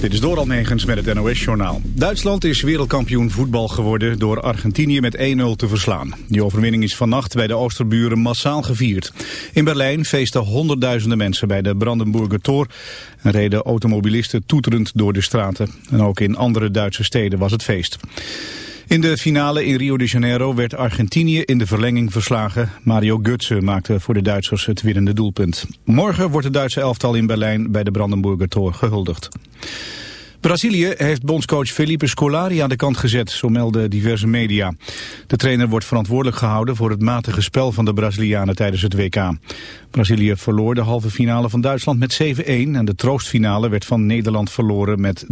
Dit is Doral Negens met het NOS-journaal. Duitsland is wereldkampioen voetbal geworden door Argentinië met 1-0 te verslaan. Die overwinning is vannacht bij de Oosterburen massaal gevierd. In Berlijn feesten honderdduizenden mensen bij de Brandenburger Tor... en reden automobilisten toeterend door de straten. En ook in andere Duitse steden was het feest. In de finale in Rio de Janeiro werd Argentinië in de verlenging verslagen. Mario Götze maakte voor de Duitsers het winnende doelpunt. Morgen wordt het Duitse elftal in Berlijn bij de Brandenburger Tor gehuldigd. Brazilië heeft bondscoach Felipe Scolari aan de kant gezet, zo melden diverse media. De trainer wordt verantwoordelijk gehouden voor het matige spel van de Brazilianen tijdens het WK. Brazilië verloor de halve finale van Duitsland met 7-1 en de troostfinale werd van Nederland verloren met 3-0.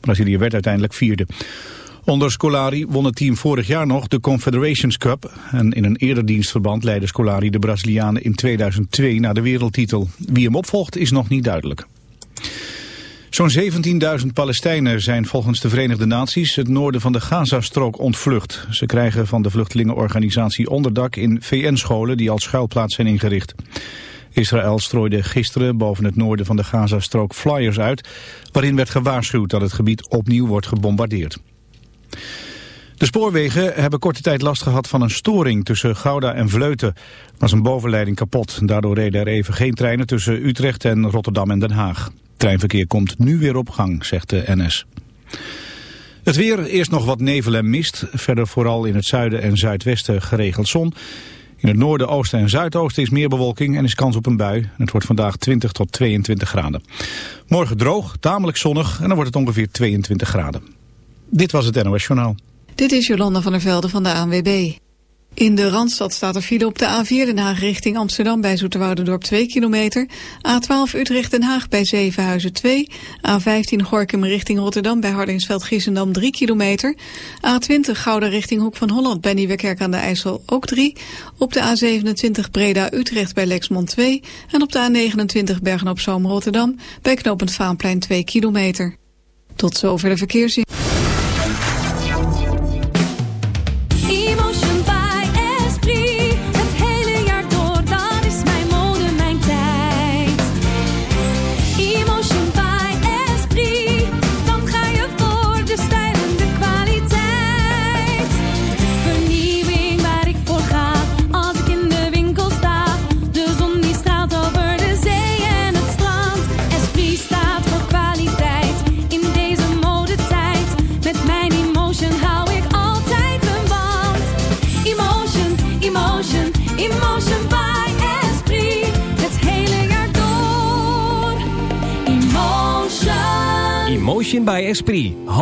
Brazilië werd uiteindelijk vierde. Onder Scolari won het team vorig jaar nog de Confederations Cup. En in een eerder dienstverband leidde Scolari de Brazilianen in 2002 naar de wereldtitel. Wie hem opvolgt is nog niet duidelijk. Zo'n 17.000 Palestijnen zijn volgens de Verenigde Naties het noorden van de Gazastrook ontvlucht. Ze krijgen van de vluchtelingenorganisatie onderdak in VN-scholen die als schuilplaats zijn ingericht. Israël strooide gisteren boven het noorden van de Gazastrook flyers uit... waarin werd gewaarschuwd dat het gebied opnieuw wordt gebombardeerd. De spoorwegen hebben korte tijd last gehad van een storing tussen Gouda en Vleuten. was een bovenleiding kapot. Daardoor reden er even geen treinen tussen Utrecht en Rotterdam en Den Haag. Treinverkeer komt nu weer op gang, zegt de NS. Het weer, eerst nog wat nevel en mist. Verder vooral in het zuiden en zuidwesten geregeld zon. In het noorden, oosten en zuidoosten is meer bewolking en is kans op een bui. Het wordt vandaag 20 tot 22 graden. Morgen droog, tamelijk zonnig en dan wordt het ongeveer 22 graden. Dit was het NOS Journaal. Dit is Jolanda van der Velde van de ANWB. In de Randstad staat er file op de A4 Den Haag richting Amsterdam bij Zoeterwoudendorp 2 kilometer. A12 Utrecht Den Haag bij Zevenhuizen 2. A15 Gorkum richting Rotterdam bij Hardingsveld-Giessendam 3 kilometer. A20 Gouda richting Hoek van Holland bij Nieuwekerk aan de IJssel ook 3. Op de A27 Breda Utrecht bij Lexmond 2. En op de A29 Bergen op Zoom Rotterdam bij Knopend Vaanplein 2 kilometer. Tot zover de verkeersin.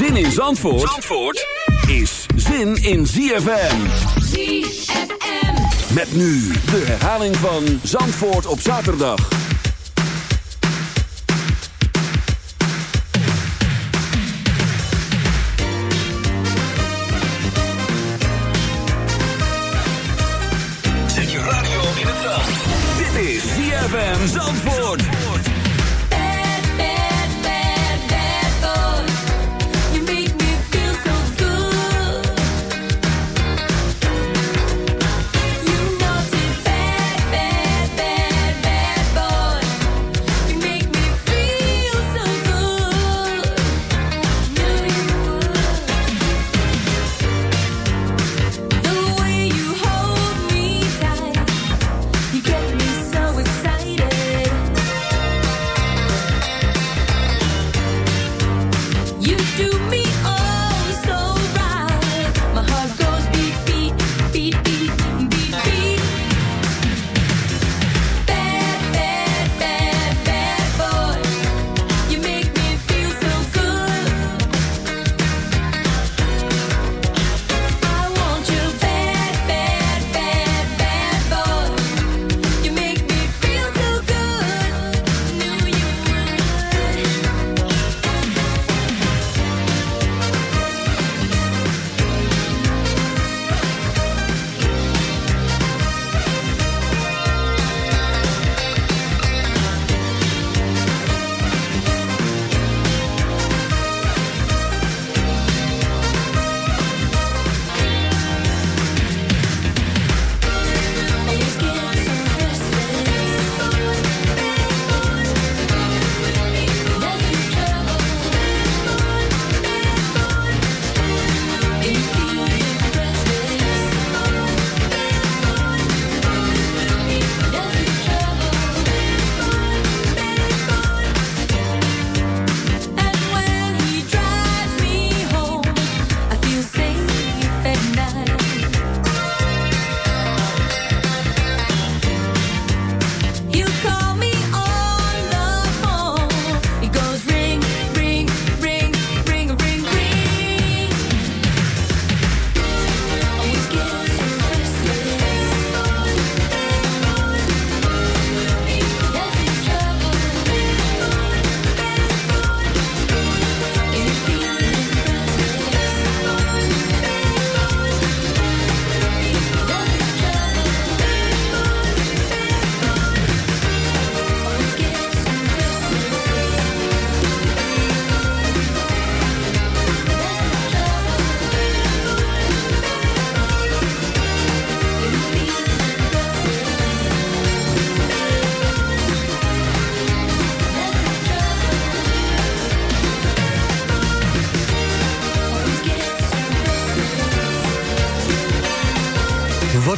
Zin in Zandvoort, Zandvoort is zin in ZFM. ZFM. Met nu de herhaling van Zandvoort op zaterdag. Zet je radio in het zand. Dit is ZFM Zandvoort.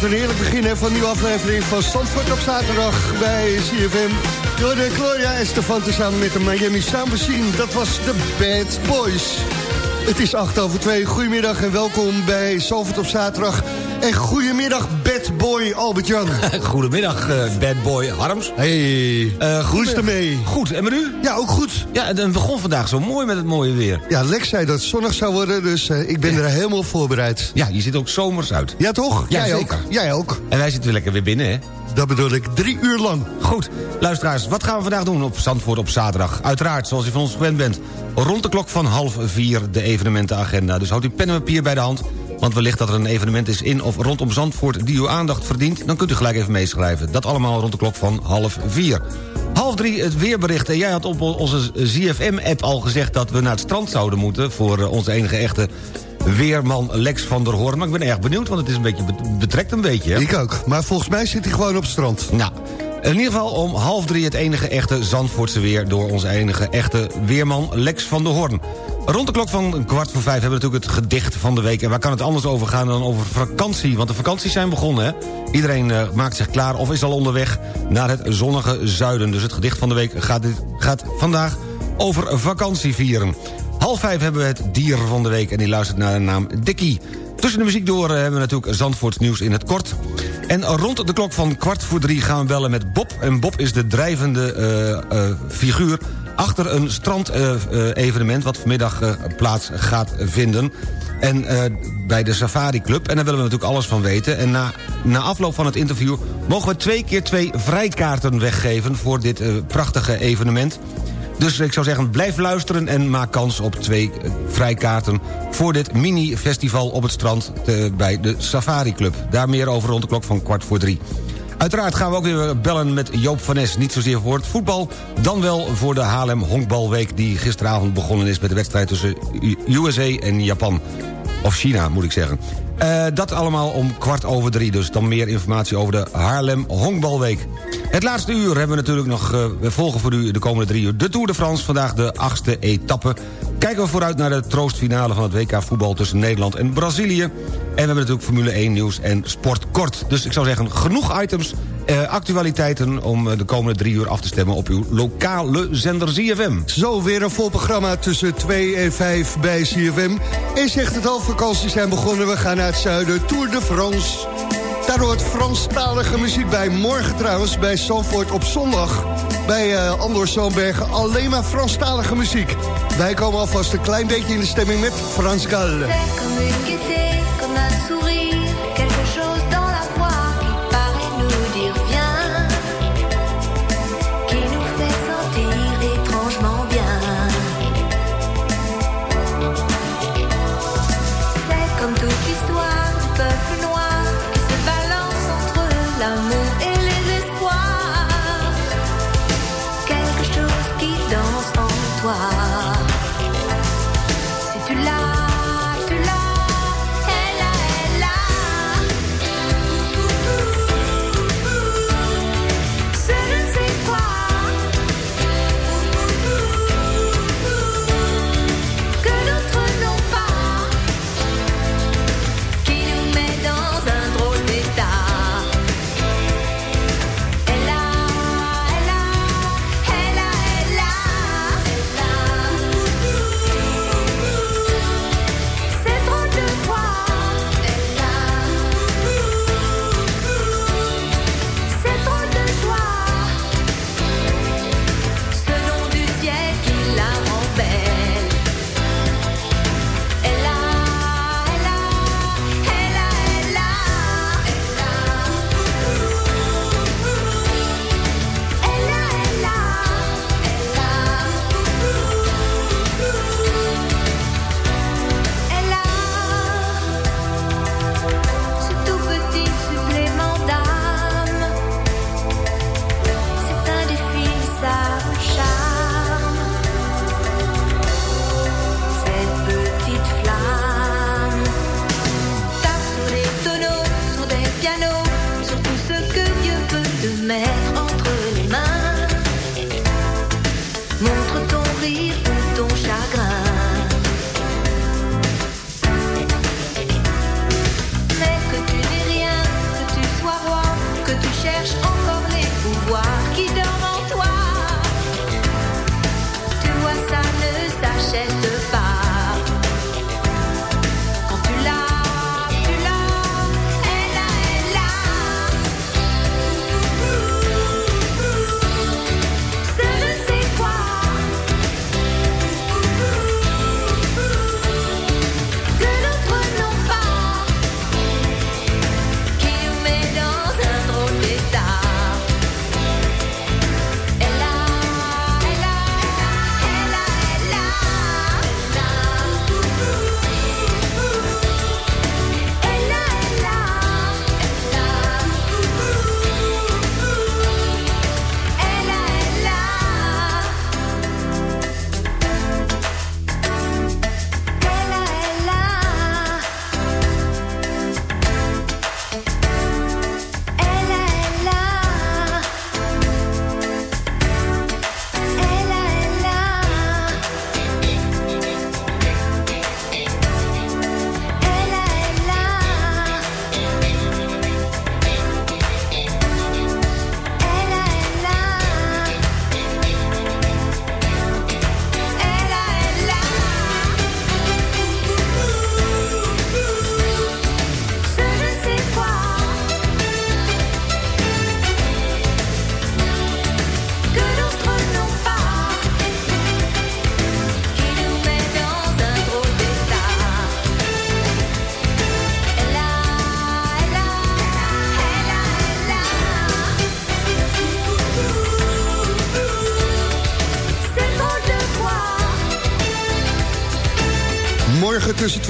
Wat een heerlijk begin hè, van een nieuwe aflevering van Zandvoort op zaterdag bij CFM. Door de Gloria Estefan samen met de Miami Sound Machine. Dat was de Bad Boys. Het is 8 over 2. Goedemiddag en welkom bij Zandvoort op zaterdag. En goedemiddag Bad Boy Albert-Jan. Goedemiddag, eh, bad boy Harms. Hey, Eh, hoe is het ermee? Goed, en met u? Ja, ook goed. Ja, het begon vandaag zo mooi met het mooie weer. Ja, Lex zei dat het zonnig zou worden, dus eh, ik ben er helemaal voorbereid. Ja, je ziet ook zomers uit. Ja, toch? Ja, Jij zeker. ook. Jij ook. En wij zitten weer lekker weer binnen, hè? Dat bedoel ik, drie uur lang. Goed, luisteraars, wat gaan we vandaag doen op Zandvoort op zaterdag? Uiteraard, zoals u van ons gewend bent, rond de klok van half vier de evenementenagenda. Dus houdt u pen en papier bij de hand, want wellicht dat er een evenement is in of rondom Zandvoort die uw aandacht verdient, dan kunt u gelijk even meeschrijven. Dat allemaal rond de klok van half vier. Half drie het weerbericht. En jij had op onze ZFM-app al gezegd dat we naar het strand zouden moeten... voor eh, onze enige echte weerman Lex van der Hoorn. Maar ik ben erg benieuwd, want het is een beetje bet- betrekt een beetje. Hè? Ik ook. Maar volgens mij zit hij gewoon op het strand. Nou, in ieder geval om half drie het enige echte Zandvoortse weer... door onze enige echte weerman Lex van der Hoorn. Rond de klok van kwart voor vijf hebben we natuurlijk het gedicht van de week. En waar kan het anders over gaan dan over vakantie? Want de vakanties zijn begonnen, hè? Iedereen eh, maakt zich klaar of is al onderweg naar het zonnige zuiden. Dus het gedicht van de week gaat, gaat vandaag over vakantie vieren. Half vijf hebben we het dier van de week en die luistert naar de naam Dikkie. Tussen de muziek door eh, hebben we natuurlijk Zandvoorts nieuws in het kort. En rond de klok van kwart voor drie gaan we bellen met Bob. En Bob is de drijvende eh, figuur achter een strandevenement... wat vanmiddag eh, plaats gaat vinden. En eh, bij de Safari Club. En daar willen we natuurlijk alles van weten. En na, na afloop van het interview mogen we twee keer twee vrijkaarten weggeven... voor dit eh, prachtige evenement. Dus ik zou zeggen, blijf luisteren en maak kans op twee eh, vrijkaarten... voor dit mini-festival op het strand eh, bij de Safari Club. Daar meer over rond de klok van kwart voor drie. Uiteraard gaan we ook weer bellen met Joop van Nes. Niet zozeer voor het voetbal, dan wel voor de Haarlem Honkbalweek... die gisteravond begonnen is met de wedstrijd tussen USA en Japan. Of China, moet ik zeggen. Eh, dat allemaal om kwart over drie. Dus dan meer informatie over de Haarlem Honkbalweek. Het laatste uur hebben we natuurlijk nog... eh, we volgen voor u de komende drie uur de Tour de France. Vandaag de achtste etappe. Kijken we vooruit naar de troostfinale van het WK voetbal... tussen Nederland en Brazilië. En we hebben natuurlijk Formule 1 nieuws en sport kort. Dus ik zou zeggen, genoeg items, eh, actualiteiten... om eh, de komende drie uur af te stemmen op uw lokale zender ZFM. Zo, weer een vol programma tussen 2 en 5 bij CFM. En zegt het al, vakanties zijn begonnen. We gaan naar het zuiden, Tour de France. Daar hoort Franstalige muziek bij. Morgen trouwens, bij Zandvoort op zondag. Bij eh Andor Zoonbergen alleen maar Franstalige muziek. Wij komen alvast een klein beetje in de stemming met Frans Gal.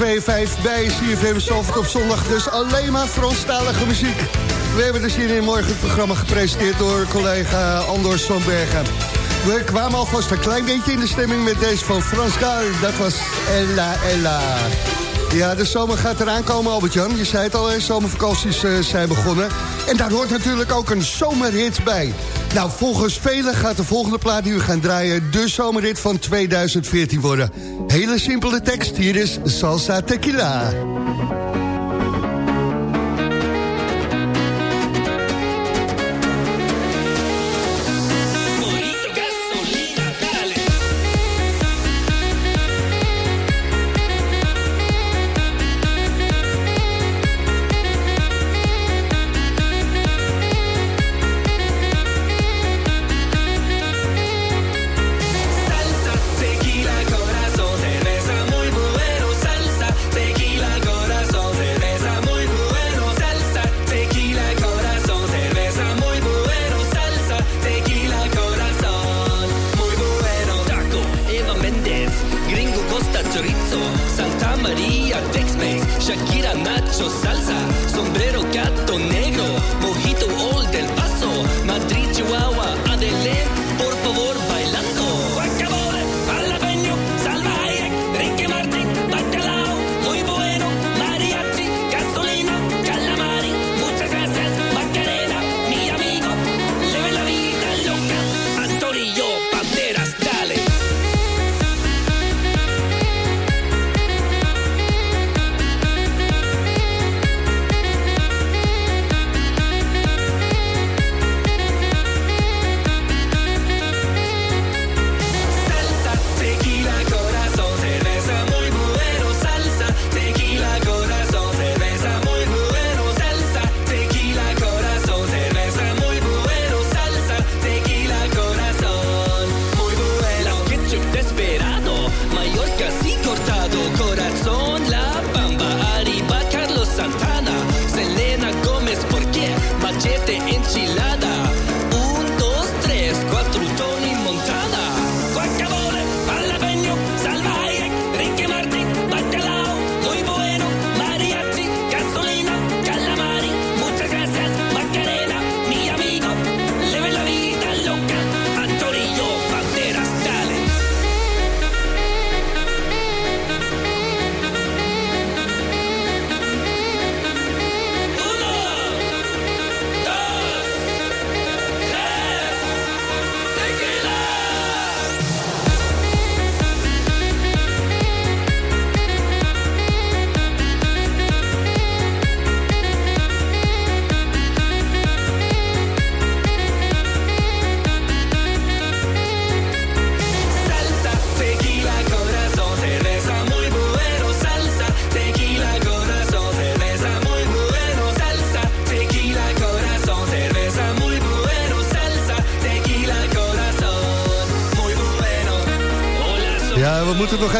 2-5 bij CFM op zondag. Dus alleen maar Franstalige muziek. We hebben dus hier in morgen het programma gepresenteerd door collega Anders van Bergen. We kwamen alvast een klein beetje in de stemming met deze van Frans Gaal. Dat was Ella Ella. Ja, de zomer gaat eraan komen, Albert-Jan. Je zei het al, zomervakanties eh, zijn begonnen. En daar hoort natuurlijk ook een zomerhit bij. Nou, volgens velen gaat de volgende plaat die we gaan draaien... de zomerhit van 2014 worden. Hele simpele tekst, hier is Salsa Tequila.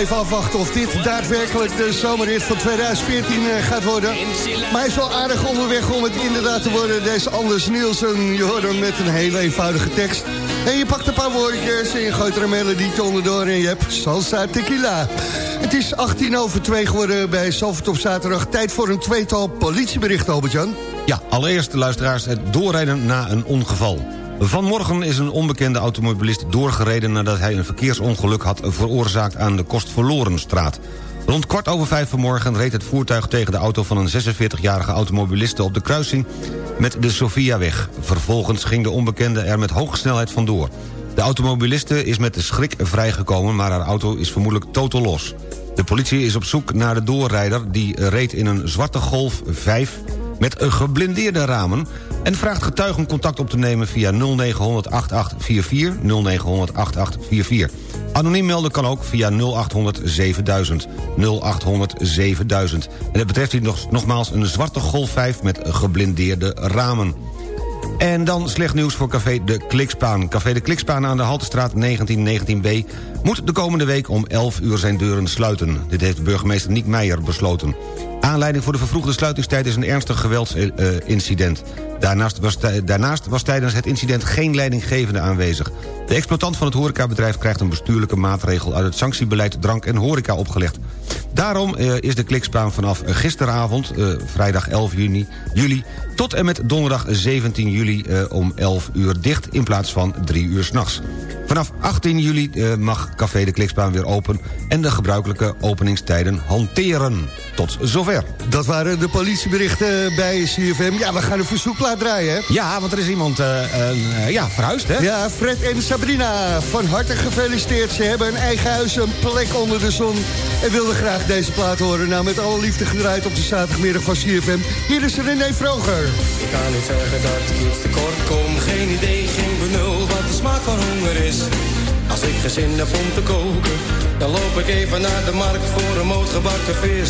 Even afwachten of dit daadwerkelijk de zomerrit van 2014 eh, gaat worden. Maar hij is wel aardig onderweg om het inderdaad te worden. Deze Anders Nielsen, je hoort hem met een hele eenvoudige tekst. En je pakt een paar woordjes en je gooit er een melodietje onderdoor en je hebt salsa tequila. Het is 18 over 2 geworden bij Salford op zaterdag. Tijd voor een tweetal politieberichten, Albert-Jan. Ja, allereerst, luisteraars, het doorrijden na een ongeval. Vanmorgen is een onbekende automobilist doorgereden... nadat hij een verkeersongeluk had veroorzaakt aan de Kostverlorenstraat. Rond kwart over vijf vanmorgen reed het voertuig tegen de auto van een 46-jarige automobiliste op de kruising met de Sofiaweg. Vervolgens ging de onbekende er met hoge snelheid vandoor. De automobiliste is met de schrik vrijgekomen, maar haar auto is vermoedelijk totaal los. De politie is op zoek naar de doorrijder die reed in een zwarte Golf 5 met geblindeerde ramen... en vraagt getuigen contact op te nemen via 0900 8844 0900 8844. Anoniem melden kan ook via 0800 7000 0800 7000. En het betreft hier nog, nogmaals een zwarte Golf 5 met geblindeerde ramen. En dan slecht nieuws voor Café De Klikspaan. Café De Klikspaan aan de Haltestraat 1919B... moet de komende week om 11 uur zijn deuren sluiten. Dit heeft burgemeester Niek Meijer besloten. Aanleiding voor de vervroegde sluitingstijd is een ernstig geweldsincident. Daarnaast was, daarnaast was tijdens het incident geen leidinggevende aanwezig. De exploitant van het horecabedrijf krijgt een bestuurlijke maatregel... uit het sanctiebeleid drank en horeca opgelegd. Daarom uh, is de klikspaan vanaf gisteravond, uh, vrijdag 11 juni, juli... tot en met donderdag 17 juli uh, om 11 uur dicht in plaats van 3 uur s'nachts. Vanaf 18 juli mag Café de Klikspaan weer open... en de gebruikelijke openingstijden hanteren. Tot zover. Dat waren de politieberichten bij CFM. Ja, we gaan een draaien, hè? Ja, want er is iemand ja, verhuisd, hè? Ja, Fred en Sabrina, van harte gefeliciteerd. Ze hebben een eigen huis, een plek onder de zon... en wilden graag deze plaat horen. Nou, met alle liefde gedraaid op de zaterdagmiddag van CFM. Hier is René Vroger. Ik kan niet zeggen dat ik iets tekort kom. Geen idee, geen benul wat de smaak van honger is. Als ik geen zin heb om te koken, dan loop ik even naar de markt voor een moot gebakken vis.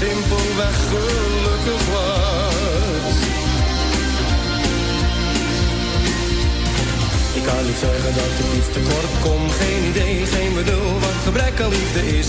Simpelweg gelukkig was. Ik kan niet zeggen dat ik iets tekort kom, geen idee, geen bedoel wat gebrek aan liefde is.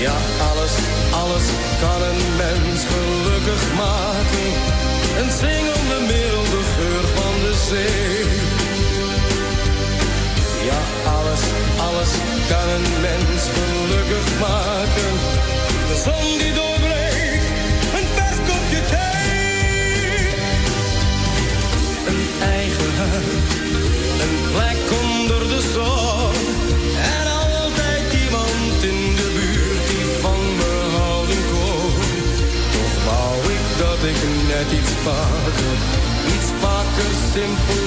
Ja, alles, alles kan een mens gelukkig maken. Een zingende milde geur van de zee. Ja, alles, alles kan een mens gelukkig maken. De zon die doorbreekt,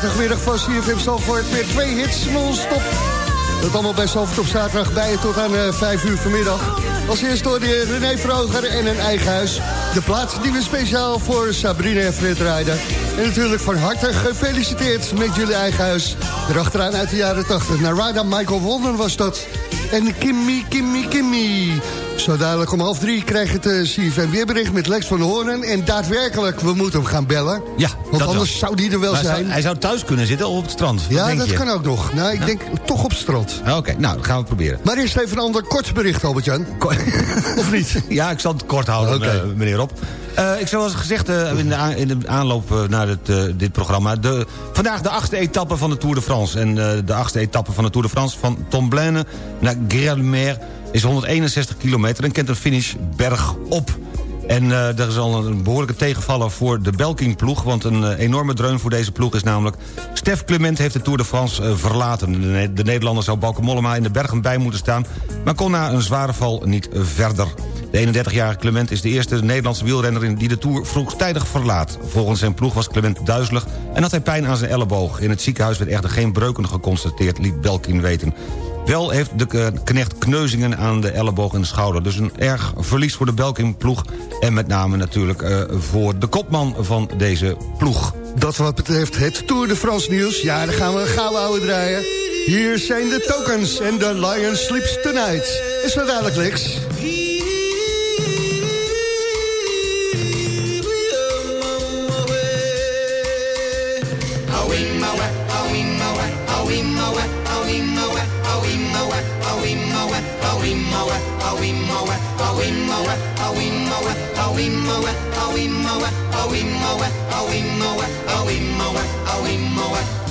zaterdagmiddag van CFM het Weer twee hits non-stop. Dat allemaal bij Zandvoort op zaterdag bij je tot aan eh, uh, 5 uur vanmiddag. Als eerst door de René Vroger en een eigen huis. De plaats die we speciaal voor Sabrina en Fred rijden. En natuurlijk van harte gefeliciteerd met jullie eigen huis. Erachteraan uit de jaren 80. Narada Michael Wolden was dat. En Kimmy, Kimmy, Kimmy. Zo dadelijk om half drie krijg je het uh, CFM weerbericht met Lex van Hoorn. En daadwerkelijk, we moeten hem gaan bellen. Ja, Want anders wel. zou die er wel Maar zijn. Zou, hij zou thuis kunnen zitten of op het strand. Ja, dat je? kan ook nog. Nou, ik denk toch op het strand. Oké, nou, dat gaan we proberen. Maar eerst even een ander kort bericht, Albert-Jan. of niet? Ja, ik zal het kort houden, eh, meneer Rob. Eh, ik zoals gezegd eh, in, de in de aanloop eh, naar eh, dit programma... De, vandaag de achtste etappe van de Tour de France. En de achtste etappe van de Tour de France van Tomblaine naar Grelmer... is 161 kilometer en kent een finish bergop. En er is al een behoorlijke tegenvaller voor de Belking-ploeg... want een enorme dreun voor deze ploeg is namelijk... Stef Clement heeft de Tour de France verlaten. De, Ne- de Nederlander zou Mollema in de bergen bij moeten staan... maar kon na een zware val niet verder. De 31-jarige Clement is de eerste Nederlandse wielrenner... die de Tour vroegtijdig verlaat. Volgens zijn ploeg was Clement duizelig en had hij pijn aan zijn elleboog. In het ziekenhuis werd echter geen breuken geconstateerd, liet Belkin weten. Wel heeft de knecht kneuzingen aan de elleboog en de schouder. Dus een erg verlies voor de Belkin-ploeg... en met name natuurlijk eh, voor de kopman van deze ploeg. Dat wat betreft het Tour de France nieuws. Ja, dan gaan we een gouden draaien. Hier zijn de tokens en de Lion Sleeps Tonight. Is dat dadelijk? In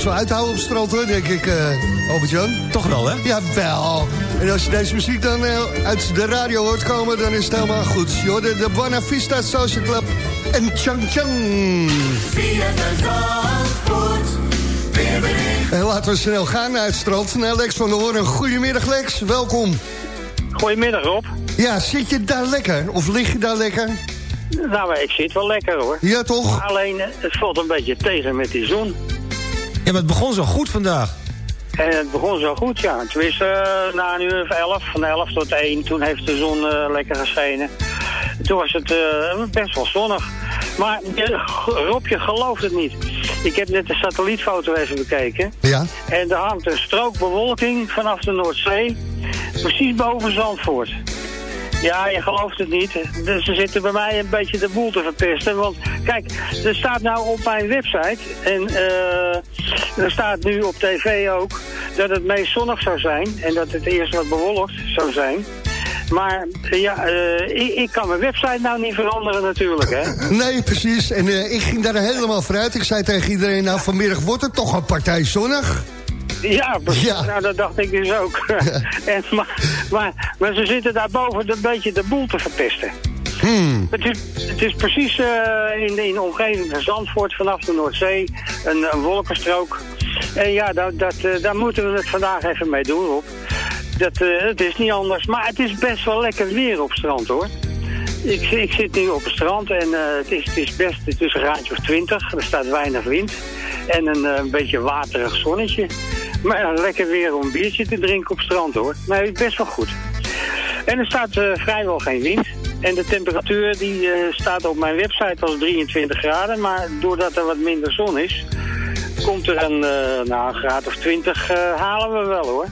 best wel uithouden op het strand hoor, denk ik, eh Albert-Jan. Toch wel, hè? Ja, wel. En als je deze muziek dan eh, uit de radio hoort komen, dan is het helemaal goed. Je hoorde de Buena Vista Social Club en Chang Chang. En laten we snel gaan naar het strand. Naar Lex van der Hoorn. Goedemiddag Lex, welkom. Goedemiddag Rob. Ja, zit je daar lekker? Of lig je daar lekker? Nou, ik zit wel lekker hoor. Ja, toch? Alleen, eh, het valt een beetje tegen met die zon. Ja, maar het begon zo goed vandaag. En het begon zo goed, ja. Tenminste, uh, na een uur of elf, van elf tot één, toen heeft de zon eh, lekker geschenen. Toen was het eh, best wel zonnig. Maar Rob, je gelooft het niet. Ik heb net de satellietfoto even bekeken. Ja. En er hangt een strook bewolking vanaf de Noordzee, precies boven Zandvoort. Ja, je gelooft het niet. Dus ze zitten bij mij een beetje de boel te verpesten. Want kijk, er staat nou op mijn website... en eh, er staat nu op tv ook... dat het meest zonnig zou zijn... en dat het eerst wat bewolkt zou zijn... Maar ja, eh, ik, ik kan mijn website nou niet veranderen natuurlijk, hè. Nee, precies. En eh, ik ging daar helemaal vooruit. Ik zei tegen iedereen, nou vanmiddag wordt het toch een partij zonnig. Ja, precies. Ja. Nou, dat dacht ik dus ook. en, maar, maar, maar ze zitten daarboven een beetje de boel te verpesten. Hmm. Het is, het is precies eh, in, de, in de omgeving van Zandvoort vanaf de Noordzee een, een wolkenstrook. En ja, dat, dat, eh, daar moeten we het vandaag even mee doen, Rob. Dat, eh, het is niet anders, maar het is best wel lekker weer op strand, hoor. Ik, ik zit nu op het strand en het, is, het is best een graadje of 20. Er staat weinig wind en een, een beetje waterig zonnetje. Maar ja, lekker weer om een biertje te drinken op het strand, hoor. Nee, best wel goed. En er staat eh, vrijwel geen wind. En de temperatuur die eh, staat op mijn website als 23 graden. Maar doordat er wat minder zon is, komt er een, eh, nou, een graad of 20 eh, halen we wel hoor.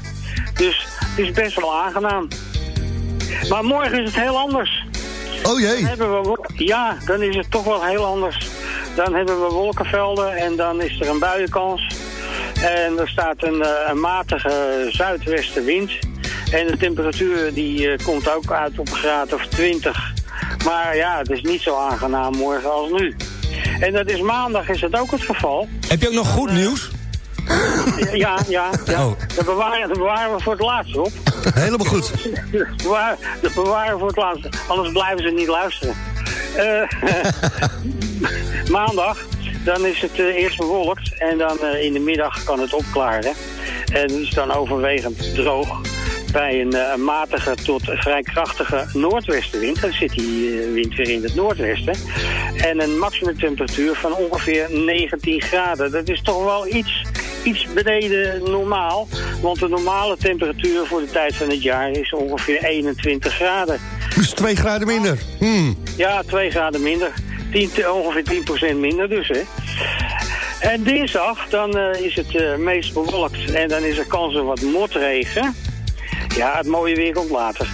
Dus het is best wel aangenaam. Maar morgen is het heel anders. Oh jee. Dan hebben we, ja, dan is het toch wel heel anders. Dan hebben we wolkenvelden en dan is er een buienkans. En er staat een, eh, een matige zuidwestenwind. En de temperatuur die eh, komt ook uit op een graad of 20. Maar ja, het is niet zo aangenaam morgen als nu. En dat is maandag is dat ook het geval. Heb je ook nog goed nieuws? Ja, ja, ja. Oh. Dat, bewaren, dat bewaren we voor het laatst op. Helemaal goed. Dat bewaren, dat bewaren we voor het laatst. Anders blijven ze niet luisteren. Eh, maandag, dan is het eh, eerst bewolkt. En dan eh, in de middag kan het opklaren. En het is dan overwegend droog. Bij een eh, matige tot vrij krachtige noordwestenwind. Dan zit die wind weer in het noordwesten. En een maximumtemperatuur van ongeveer 19 graden. Dat is toch wel iets, iets beneden normaal. Want de normale temperatuur voor de tijd van het jaar is ongeveer 21 graden. Dus twee graden minder. Hmm. Ja, 2 graden minder. 10, te- ongeveer 10% minder dus, hè. En dinsdag, dan eh, is het eh, meest bewolkt en dan is er kans op wat motregen. Ja, het mooie weer komt later.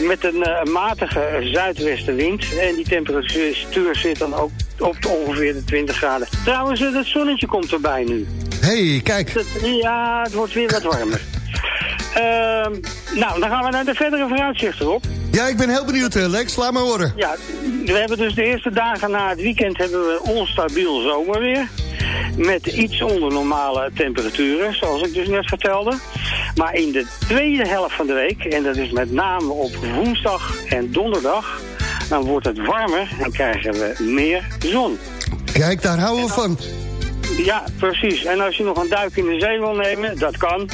Met een eh, matige zuidwestenwind en die temperatuur zit dan ook op ongeveer de 20 graden. Trouwens, het zonnetje komt erbij nu. hey, kijk. Ja, het wordt weer wat warmer. Ehm, nou, dan gaan we naar de verdere vooruitzichten op. Ja, ik ben heel benieuwd, Lex. Laat maar horen. Ja, we hebben dus de eerste dagen na het weekend hebben we onstabiel zomerweer. Met iets onder normale temperaturen, zoals ik dus net vertelde. Maar in de tweede helft van de week, en dat is met name op woensdag en donderdag... dan wordt het warmer en krijgen we meer zon. Kijk, daar houden we van. Ja, precies. En als je nog een duik in de zee wil nemen, dat kan.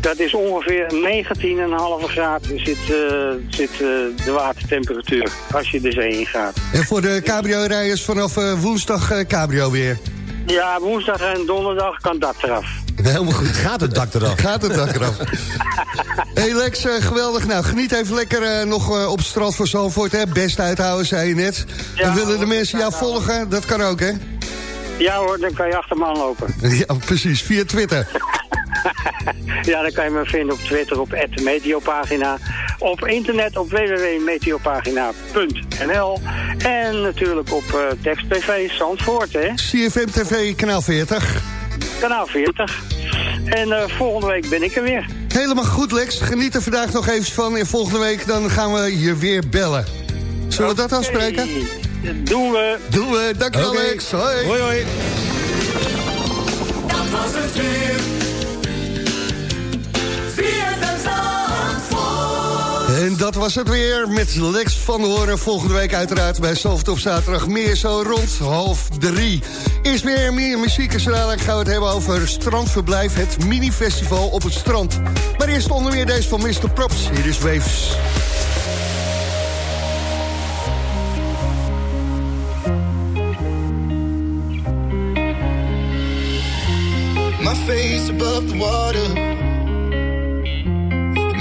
Dat is ongeveer 19,5 graden zit, eh, zit eh, de watertemperatuur als je de zee ingaat. En voor de cabrio-rijders vanaf eh, woensdag eh, cabrio weer. Ja, woensdag en donderdag kan dat eraf. Helemaal goed. Gaat het dak eraf? Gaat het dak eraf. hey Lex, geweldig. Nou, geniet even lekker nog eh, op het strand voor Zalvoort. Hè? Best uithouden, zei je net. Ja, en willen de mensen jou volgen? Dat kan ook, hè? Ja hoor, dan kan je achter me aanlopen. Ja, precies. Via Twitter. Ja, dan kan je me vinden op Twitter op @meteopagina, op internet op www.meteopagina.nl en natuurlijk op eh Text TV Zandvoort, hè, CFM TV, kanaal 40. kanaal 40. En eh, volgende week ben ik er weer. Helemaal goed, Lex. Geniet er vandaag nog even van. En volgende week dan gaan we je weer bellen. Zullen we dat afspreken? Doen we. Doen we. Dankjewel. Lex. Hoi. Hoi, hoi. Dat Jam. ZFM En dat was het weer met Lex van Hoorn. Volgende week uiteraard bij Soft op zaterdag meer zo rond half drie. Eerst weer meer muziek en dadelijk gaan we het hebben over Strandverblijf. Het mini-festival op het strand. Maar eerst onder meer deze van Mr. Props. Hier is Waves. My face above the water.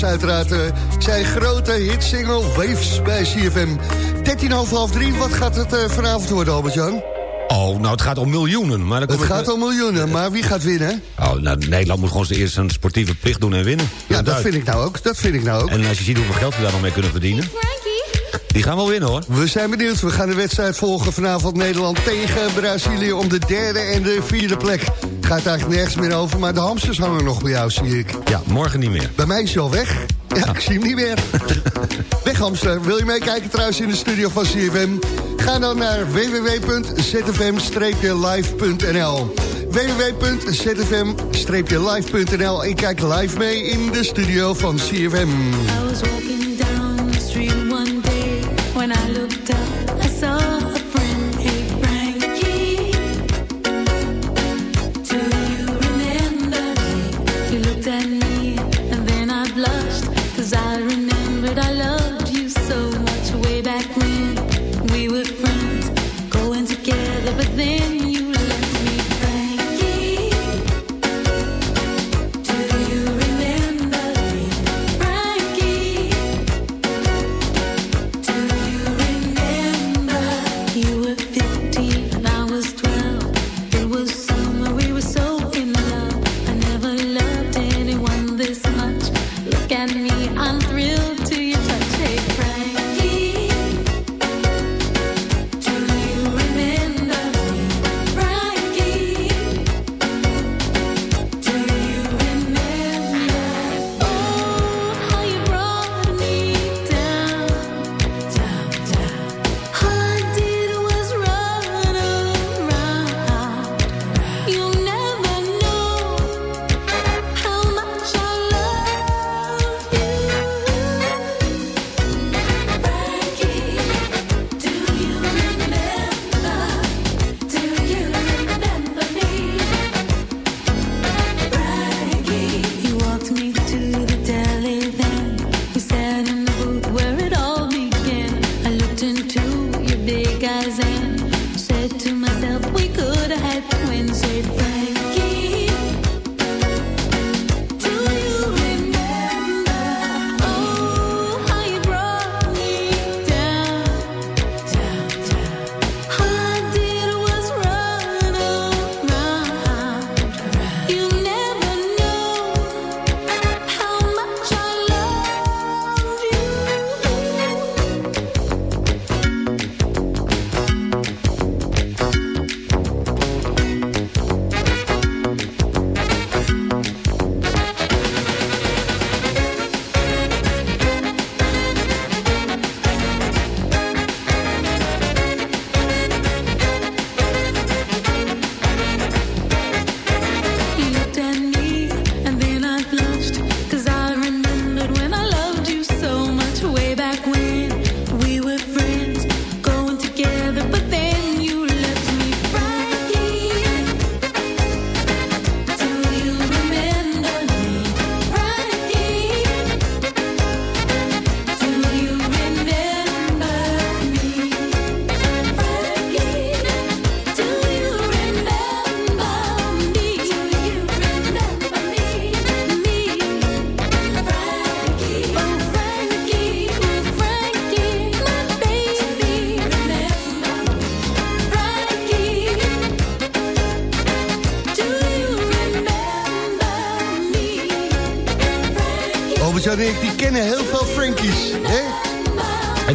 Was uiteraard eh, zijn grote hitsingle Waves bij CFM. 13 over half drie, wat gaat het eh, vanavond worden, Albert-Jan? Oh, nou, het gaat om miljoenen. Maar Het gaat om miljoenen, maar wie gaat winnen? Oh, nou, Nederland moet gewoon eerst een sportieve plicht doen en winnen. Ja, dat vind ik nou ook. Dat vind ik nou ook. En als je ziet hoeveel geld we daar nog mee kunnen verdienen... Die gaan wel winnen, hoor. We zijn benieuwd. We gaan de wedstrijd volgen vanavond Nederland tegen Brazilië... om de derde en de vierde plek. Gaat eigenlijk nergens meer over, maar de hamsters hangen nog bij jou, zie ik. Ja, morgen niet meer. Bij mij is hij al weg. Ja, ik zie hem niet meer. weg, hamster. Wil je meekijken trouwens in de studio van CFM? Ga dan naar www.zfm-live.nl www.zfm-live.nl En kijk live mee in de studio van CFM. I was walking down the street one day when I looked up,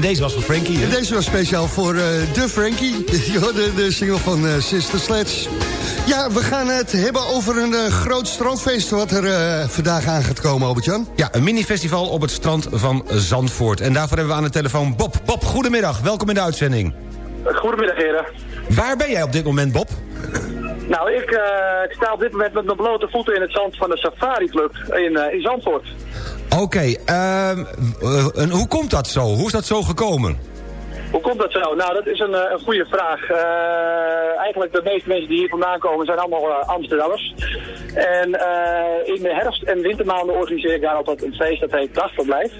deze was voor Frankie, hè? En deze was speciaal voor eh, de Frankie. de, de single van eh, Sister Sledge. Ja, we gaan het hebben over een eh, groot strandfeest... wat er eh, vandaag aan gaat komen, Albert-Jan. Ja, een minifestival op het strand van Zandvoort. En daarvoor hebben we aan de telefoon Bob. Bob, goedemiddag. Welkom in de uitzending. Goedemiddag, heren. Waar ben jij op dit moment, Bob? Nou, ik, eh, ik sta op dit moment met mijn blote voeten in het zand van de Safari Club in, eh, in Zandvoort. Oké, ehm, eh, en hoe komt dat zo? Hoe is dat zo gekomen? Hoe komt dat zo? Nou, dat is een, eh, een goede vraag. Eh, eigenlijk de meeste mensen die hier vandaan komen zijn allemaal Amsterdammers. En in de herfst- en wintermaanden organiseer ik daar altijd een feest dat heet Dagverblijf.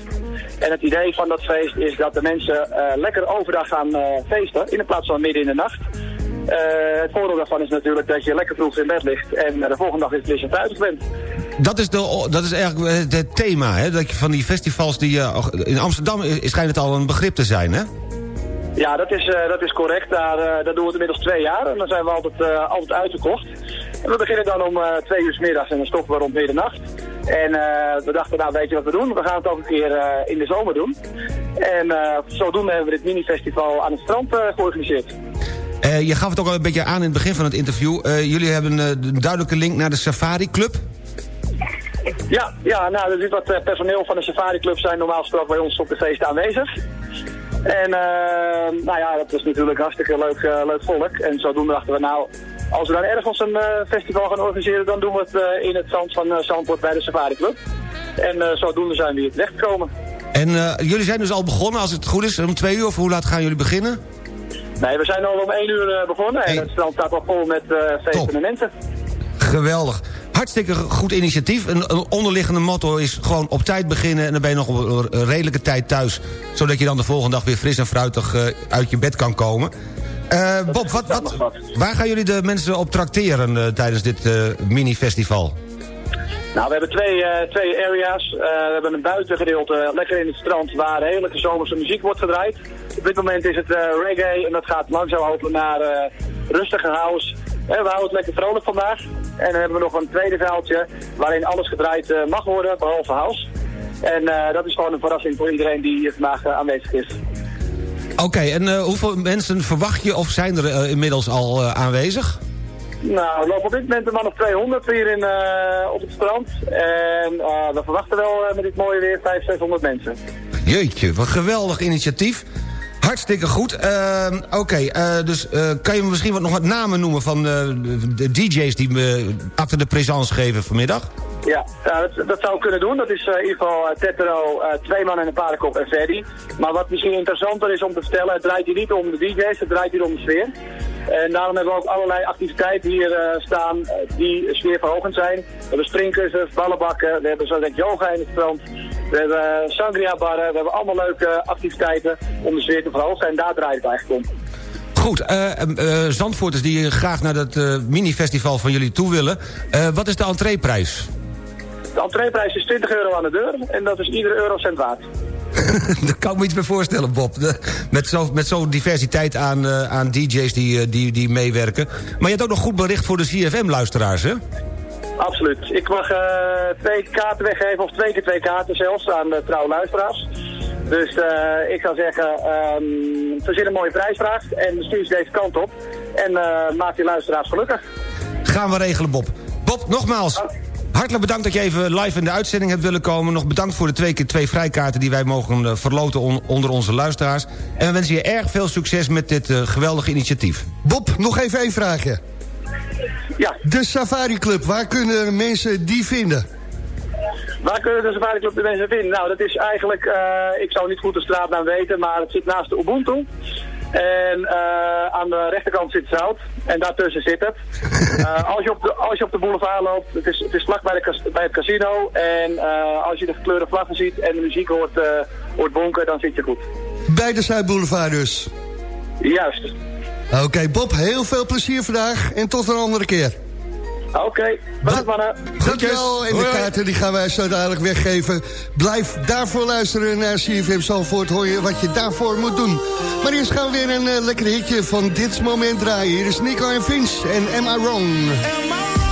En het idee van dat feest is dat de mensen lekker overdag gaan feesten in plaats van midden in de nacht. Het voordeel daarvan is natuurlijk dat je lekker vroeg in bed ligt en de volgende dag is weer thuis bent. Dat is, de, dat is eigenlijk het, het thema, hè? Dat je van die festivals die... eh, in Amsterdam is- schijnt het al een begrip te zijn, hè? Ja, dat is, eh, dat is correct. Daar, eh, dat doen we het inmiddels twee jaar. En dan zijn we altijd, eh, altijd uitgekocht. En we beginnen dan om eh, twee uur middags en dan stoppen we rond middernacht. En eh, we dachten, nou weet je wat we doen? We gaan het ook een keer eh, in de zomer doen. En eh, zodoende hebben we dit mini-festival aan het strand eh, georganiseerd. Eh, je gaf het ook al een beetje aan in het begin van het interview. Eh, jullie hebben eh, een duidelijke link naar de Safari Club. Ja, ja nou, er zit wat eh, personeel van de Safari Club zijn normaal gesproken bij ons op de feesten aanwezig. En eh, nou ja, dat is natuurlijk hartstikke leuk, eh, leuk volk. En zodoende dachten we nou, als we dan ergens een festival gaan organiseren, dan doen we het in het zand van Zandvoort bij de Safari Club. En zodoende zijn we hier terechtgekomen. En jullie zijn dus al begonnen, als het goed is, om twee uur. Of hoe laat gaan jullie beginnen? Nee, we zijn al om één uur begonnen en het strand staat al vol met feesten en mensen. Geweldig. Hartstikke goed initiatief. Een, een onderliggende motto is gewoon op tijd beginnen... en dan ben je nog op een redelijke tijd thuis... zodat je dan de volgende dag weer fris en fruitig eh, uit je bed kan komen. Eh, Bob, wat, wat, waar gaan jullie de mensen op trakteren eh, tijdens dit mini-festival? Nou, we hebben twee, twee areas. We hebben een buitengedeelte, lekker in het strand, waar heerlijke zomerse muziek wordt gedraaid. Op dit moment is het reggae en dat gaat langzaam open naar rustige house. Eh, we houden het lekker vrolijk vandaag. En dan hebben we nog een tweede veldje waarin alles gedraaid eh, mag worden, behalve house. En eh, dat is gewoon een verrassing voor iedereen die hier vandaag eh, aanwezig is. Oké, en hoeveel mensen verwacht je of zijn er inmiddels al aanwezig? Nou, we lopen op dit moment een man of 200 hier in, op het strand. En we verwachten wel met dit mooie weer 500, 600 mensen. Jeetje, wat geweldig initiatief. Hartstikke goed. Ehm, Oké, eh, dus eh, kan je me misschien wat, nog wat namen noemen van eh, de, DJ's die me acte de présence geven vanmiddag? Ja, ja, dat, dat zou ik kunnen doen. Dat is in ieder geval Tetero, eh, twee man en een paardenkop en Ferdy. Maar wat misschien interessanter is om te vertellen, het draait hier niet om de DJ's, het draait hier om de sfeer. En daarom hebben we ook allerlei activiteiten hier staan die sfeerverhogend zijn. We hebben springkussens, ballenbakken, we hebben zo denk yoga in het strand. We hebben uh, sangria barren, we hebben allemaal leuke activiteiten om de sfeer te verhogen. En daar draait het eigenlijk om. Goed, eh, eh, Zandvoorters die graag naar dat eh, mini-festival van jullie toe willen. eh, wat is de entreeprijs? De entreeprijs is 20 euro aan de deur en dat is iedere eurocent waard. Daar kan ik me iets bij voorstellen, Bob. De- met zo'n met zo'n diversiteit aan, eh, aan DJ's die, eh, die, die meewerken. Maar je hebt ook nog goed bericht voor de CFM-luisteraars, hè? Absoluut. Ik mag eh, twee kaarten weggeven, of twee keer twee kaarten zelfs, aan de trouwe luisteraars. Dus eh, ik zou zeggen, um, verzin een mooie prijsvraag en stuur ze deze kant op. En eh, maak je luisteraars gelukkig. Gaan we regelen, Bob. Bob, nogmaals, hartelijk bedankt dat je even live in de uitzending hebt willen komen. Nog bedankt voor de twee keer twee vrijkaarten die wij mogen verloten on- onder onze luisteraars. En we wensen je erg veel succes met dit eh, geweldige initiatief. Bob, nog even één vraagje. Ja. De Safari Club, waar kunnen mensen die vinden? Waar kunnen de Safari Club de mensen vinden? Nou, dat is eigenlijk, eh, ik zou niet goed de straatnaam weten, maar het zit naast de Ubuntu. En eh, aan de rechterkant zit Zout. En daartussen zit het. Eh, als, je op de, als je op de boulevard loopt, het is, het is vlak bij, de, bij het casino. En als je de gekleurde vlaggen ziet en de muziek hoort, hoort bonken, dan zit je goed. Bij de Zuidboulevard dus. Juist. Oké, Bob, heel veel plezier vandaag en tot een andere keer. Oké, bedankt mannen. Dankjewel. En de kaarten die gaan wij zo dadelijk weggeven. Blijf daarvoor luisteren naar CFM Zalvoort. Hoor je wat je daarvoor moet doen. Maar eerst gaan we weer een eh, lekker hitje van dit moment draaien. Hier is Nico en Vince en Am I Wrong? I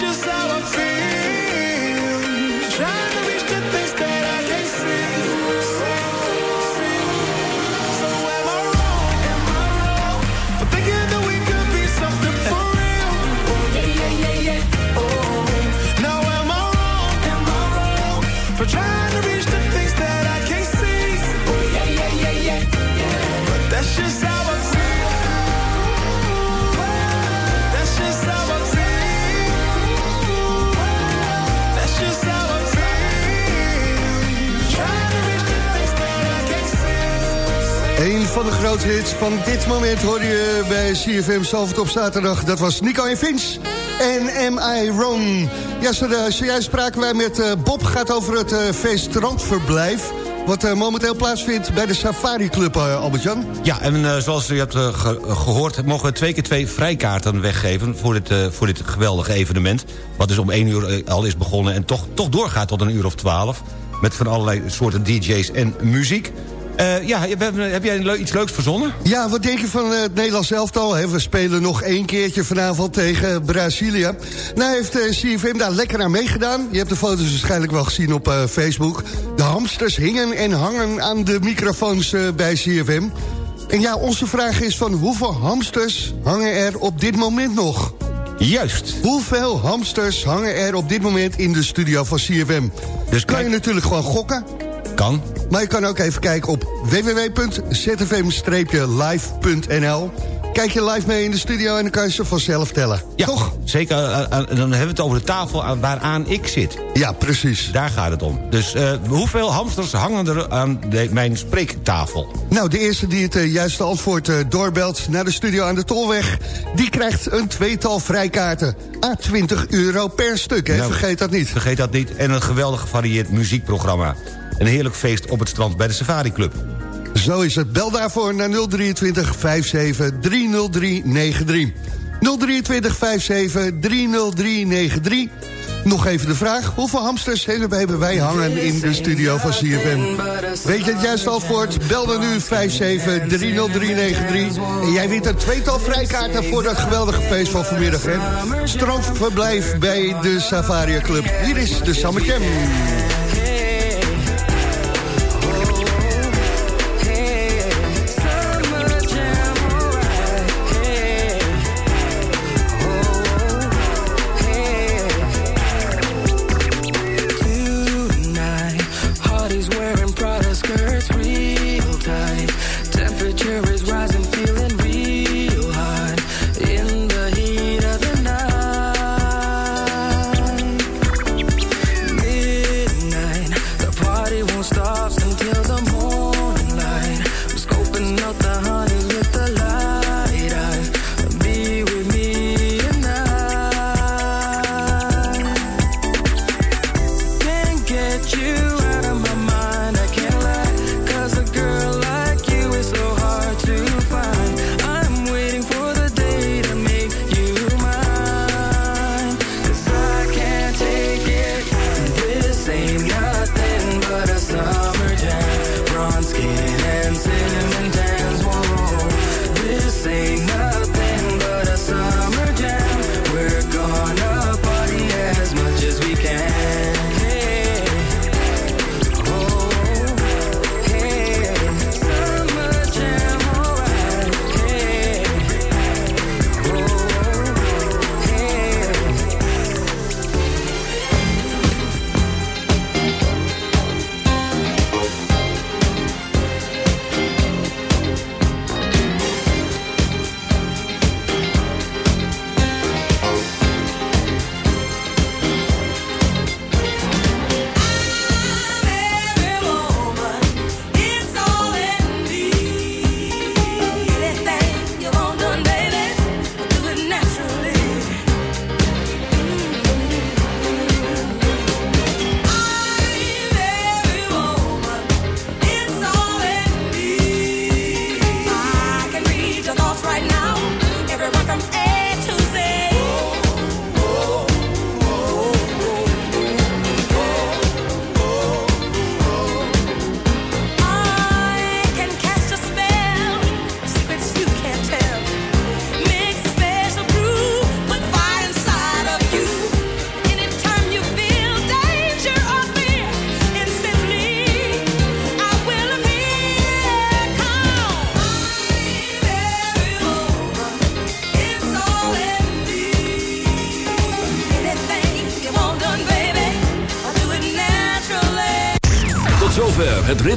just out van de grote hits van dit moment hoor je bij CFM Salford op zaterdag. Dat was Nico en Vince en Am I Wrong? Ja, eh, zojuist spraken wij met eh, Bob. Gaat over het eh feest strandverblijf. Wat momenteel plaatsvindt bij de Safari Club, Albert-Jan. Ja, en zoals u hebt eh, ge- gehoord... mogen we twee keer twee vrijkaarten weggeven... voor dit, voor dit geweldige evenement. Wat dus om één uur al is begonnen... en toch, toch doorgaat tot een uur of twaalf. Met van allerlei soorten dj's en muziek. Eh, ja, heb jij iets leuks verzonnen? Ja, wat denk je van eh, het Nederlands elftal? Hè, We spelen nog één keertje vanavond tegen Brazilië. Nou heeft eh, CFM daar lekker aan meegedaan. Je hebt de foto's waarschijnlijk wel gezien op eh, Facebook. De hamsters hingen en hangen aan de microfoons eh, bij CFM. En ja, onze vraag is van hoeveel hamsters hangen er op dit moment nog? Juist. Hoeveel hamsters hangen er op dit moment in de studio van CFM? Dus kan je natuurlijk gewoon gokken. Kan. Maar je kan ook even kijken op www.zfm-live.nl. Kijk je live mee in de studio en dan kan je ze vanzelf tellen. Ja, Toch? Zeker, eh, eh, dan hebben we het over de tafel aan- waaraan ik zit. Ja, precies. Daar gaat het om. Dus eh, hoeveel hamsters hangen er aan de- mijn spreektafel? Nou, de eerste die het juiste antwoord doorbelt naar de studio aan de Tolweg... die krijgt een tweetal vrijkaarten. A 20 euro per stuk, hè? Nou, vergeet dat niet. Vergeet dat niet. En een geweldig gevarieerd muziekprogramma. Een heerlijk feest op het strand bij de Safari Club. Zo is het. Bel daarvoor naar 023 57 303 93. 023 57 303 93. Nog even de vraag, hoeveel hamsters hebben wij hangen in de studio van CFM? Weet je het juiste antwoord? Bel dan nu 5730393. En jij wint een tweetal vrijkaarten voor dat geweldige feest van vanmiddag. Hè? Strandverblijf bij de Safari Club. Hier is de Summer Jam.